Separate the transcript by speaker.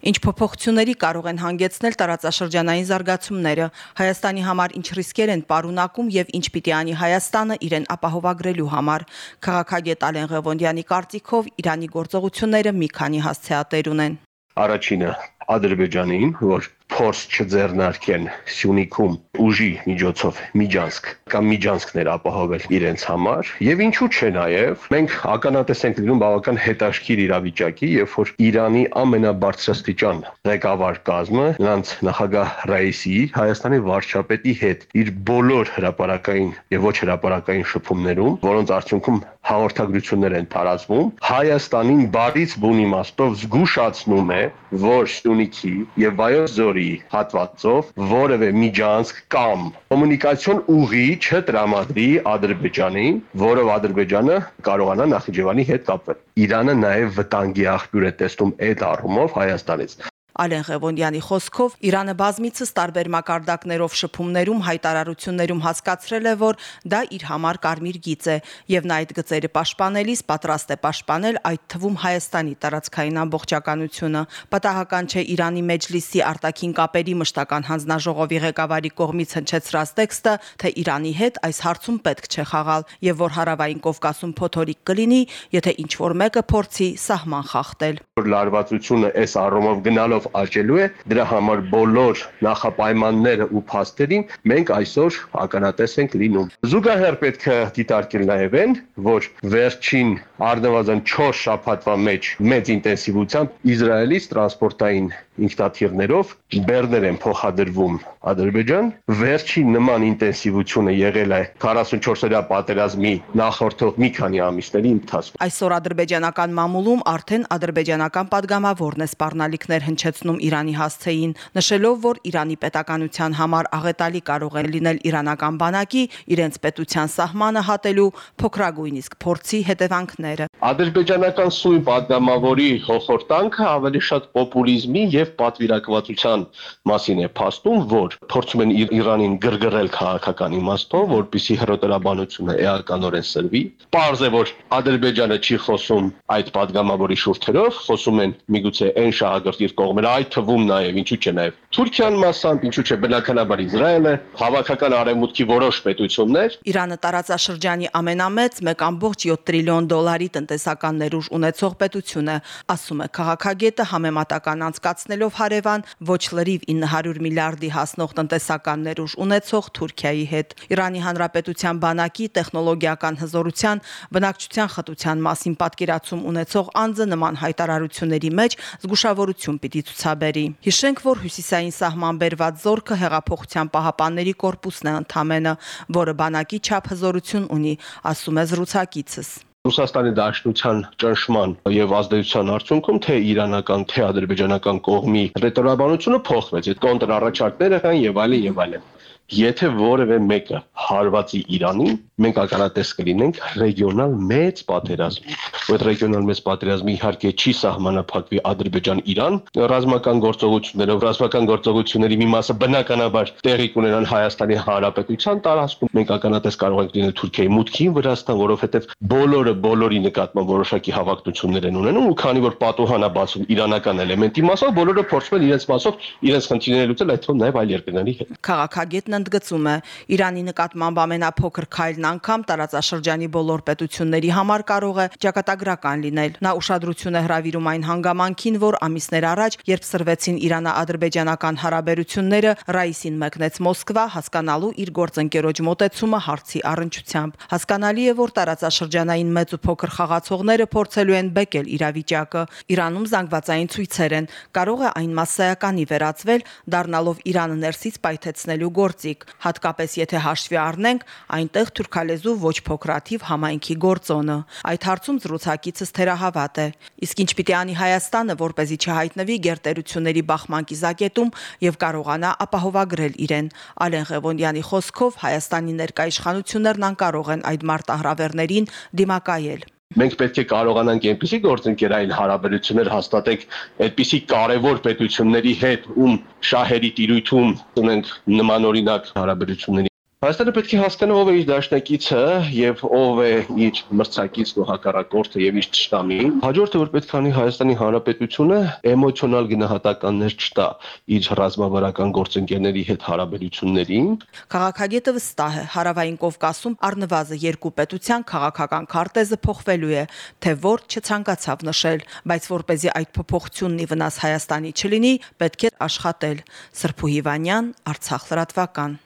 Speaker 1: Ինչ փոփոխությունների կարող են հանգեցնել տարածաշրջանային զարգացումները, Հայաստանի համար ինչ ռիսկեր են պարունակում եւ ինչ պիտի անի Հայաստանը իրեն ապահովագրելու համար։ Քաղաքագետ Ալեն Ղևոնդյանի կարծիքով Իրանի գործողությունները մի քանի հասցեատեր ունեն։
Speaker 2: Առաջինը Ադրբեջանին, որ փորձ չձեռնարկեն Սյունիքում ուժի միջոցով միջանցք կամ միջանցքներ ապահովել իրենց համար եւ ինչու՞ չէ նաեւ մենք ականատես ենք լինում բավական հետաքրքիր իրավիճակի երբ որ Իրանի ամենաբարձրաստիճան ղեկավար կազմը նրանց նախագահ Ռայիսի Հայաստանի վարչապետի հետ իր բոլոր հրաապարակային եւ ոչ հրաապարակային շփումներում որոնց արդյունքում հաղորդագրություններ են տարածվում Հայաստանին բարից բուն իմաստով զգուշացնում է որ Սյունիքի եւ Վայոց ձորի հատվածով որևէ միջանցք կամ կոմունիկացիոն ուղի չտրամադրի Ադրբեջանին, որով Ադրբեջանը կարողանա Նախիջևանի հետ կապվել։ Իրանը նաև վտանգի աղբյուր է տեսնում այդ առումով Հայաստանից։
Speaker 1: Ալեն Ղևոնդյանի խոսքով Իրանը բազմիցս տարբեր մակարդակներով շփումներում հայտարարություններում հասկացրել է, որ դա իր համար կարմիր գիծ է, եւ նա այդ գծերը պաշտպանելիս պատրաստ է պաշտպանել այդ թվում Հայաստանի տարածքային ամբողջականությունը։ Պատահական չէ Իրանի Մեջլիսի արտաքին կապերի մշտական հանձնաժողովի ղեկավարի կողմից հնչեցրած տեքստը, թե Իրանի հետ այս հարցում պետք չէ խաղալ եւ որ հարավային Կովկասում փոթորիկ կլինի, եթե ինչ որ մեկը փորձի սահման խախտել։
Speaker 2: Լարվածությունը այս առումով գնալով աճելու է, դրա համար բոլոր նախապայմանները ու փաստերին մենք այսօր ականատես ենք լինում։ Զուգահեռ պետք է դիտարկել նաև այն, որ վերջին առնվազն 4 շաբաթվա մեջ մեծ ինտենսիվությամբ Իսրայելից տրանսպորտային ինքնաթիռներով բերներ են փոխադրվում Ադրբեջան։ Վերջին նման ինտենսիվությունը եղել է 44-օրյա պատերազմի նախորդող մի քանի ամիսների ընթացքում։
Speaker 1: Այսօր ադրբեջանական մամուլում արդեն ադրբեջանական падգամավորն է սպառնալիքներ հնչեցնում Իրանի հասցեին, նշելով, որ Իրանի պետականության համար աղետալի կարող են լինել իրանական բանակի իրենց պետության սահմանը հատելու փոքրագույն իսկ փորձի հետևանքները։
Speaker 2: Ադրբեջանական սույն падգամավորի հոխորտանքը ավելի շատ պոպուլիզմի եւ եւ պատվիրակվածության մասին է փաստում, որ փորձում են Իրանին գրգռել քաղաքական իմաստով, որպիսի հրոտերաբանությունը էականորեն սրվի։ Պարզ է, որ Ադրբեջանը չի խոսում այդ падգամավորի շուրթերով, խոսում են միգուցե այն շահագրգիռ կողմերը, այդ թվում նաեւ ինչու՞ չէ նաեւ Թուրքիան մասամբ, ինչու՞ չէ բնականաբար Իսրայելը, հավաքական արևմուտքի որոշ պետություններ։
Speaker 1: Իրանը տարածաշրջանի ամենամեծ 1.7 տրիլիոն դոլարի տնտեսական ներուժ ունեցող պետություն է, ասում է քաղաքագետը համեմատական անցկացնելով հարևան ոչ լրիվ 900 միլիարդի հասնող տնտեսական ներուժ ունեցող Թուրքիայի հետ։ Իրանի Հանրապետության բանակի տեխնոլոգիական հզորության, բնակչության խտության մասին պատկերացում ունեցող անձը նման հայտարարությունների մեջ զգուշավորություն պիտի ցուցաբերի։ Հիշենք, որ հյուսիսային սահման բերված զորքը հեղափոխության պահապանների կորպուսն է ընդամենը, որը բանակի չափ հզորություն ունի, ասում է զրուցակիցս։
Speaker 2: Ռուսաստանի Դաշնության ճնշման եւ ազդեցության արդյունքում թե իրանական, թե ադրբեջանական կողմի ռետորաբանությունը փոխվեց։ Այդ կոնտրառաջարկները կան եւ այլն եւ այլն եթե որևէ մեկը հարվածի Իրանին, մենք ականատես կլինենք ռեգիոնալ մեծ պատերազմի։ Այդ ռեգիոնալ մեծ պատերազմի իհարկե չի սահմանափակվի Ադրբեջան-Իրան ռազմական գործողություններով, ռազմական գործողությունների մի մասը բնականաբար տեղի կունենան Հայաստանի Հանրապետության տարածքում։ Մենք ականատես կարող ենք լինել Թուրքիայի մուտքին Վրաստան, որովհետև բոլորը բոլորի նկատմամբ որոշակի հավակնություններ են ունենում ու քանի որ պատուհանաբացում իրանական էլեմենտի մասով բոլորը փորձում են իրենց մասով իրենց խնդիրները լուծել այդ թվում նաև այլ երկրների հետ։
Speaker 1: Քաղաքագետն ընդգծում է Իրանի նկատմամբ մամբ ամենափոքր քայլն անգամ տարածաշրջանի բոլոր պետությունների համար կարող է ճակատագրական լինել։ Նա ուշադրություն է հրավիրում այն հանգամանքին, որ ամիսներ առաջ, երբ սրվեցին Իրանա-ադրբեջանական հարաբերությունները, Ռայիսին մեկնեց Մոսկվա հասկանալու իր գործընկերոջ մտեցումը հարցի առնչությամբ։ Հասկանալի է, որ տարածաշրջանային մեծ ու փոքր խաղացողները փորձելու են բեկել իրավիճակը։ Իրանում զանգվածային ցույցեր են, կարող է այն massայականի վերածվել, դառնալով Իրանը ներսից պայթեցնելու գործիք, հատկապես եթե հաշվի առնենք այնտեղ թուրքալեզու ոչ փոքրաթիվ համայնքի գործոնը։ Այդ հարցում զրուցակիցս թերահավատ է։ Իսկ ինչ պիտի անի Հայաստանը, որ เป զի չհայտնվի գերտերությունների բախման կիզակետում եւ կարողանա ապահովագրել իրեն։ Ալեն Ղևոնդյանի խոսքով Հայաստանի ներկայ իշխանություններն անկարող են այդ մարտահրավերներին դիմակայել
Speaker 2: մենք պետք է կարողանանք այնպիսի գործընկերային հարաբերություններ հաստատենք այդպիսի կարևոր պետությունների հետ, ում շահերի տիրույթում ունենք նմանօրինակ հարաբերությունների Հայաստանը պետք է հասկանա ով է իր դաշնակիցը եւ ով է իր մրցակիցն ու հակառակորդը եւ իր ճշտամին։ Հաջորդը որ պետք է անի Հայաստանի Հանրապետությունը էմոցիոնալ գնահատականներ չտա իր ռազմավարական գործընկերների հետ հարաբերություններին։
Speaker 1: Քաղաքագետը վստահ է, հարավային Կովկասում առնվազն երկու պետության քաղաքական քարտեզը փոխվելու է, թե որ չցանկացավ նշել, բայց որ เป զի այդ փոփոխությունն ի վնաս Հայաստանի չլինի, պետք է աշխատել։ Սրփու Հիվանյան, Արցախ լրատվական։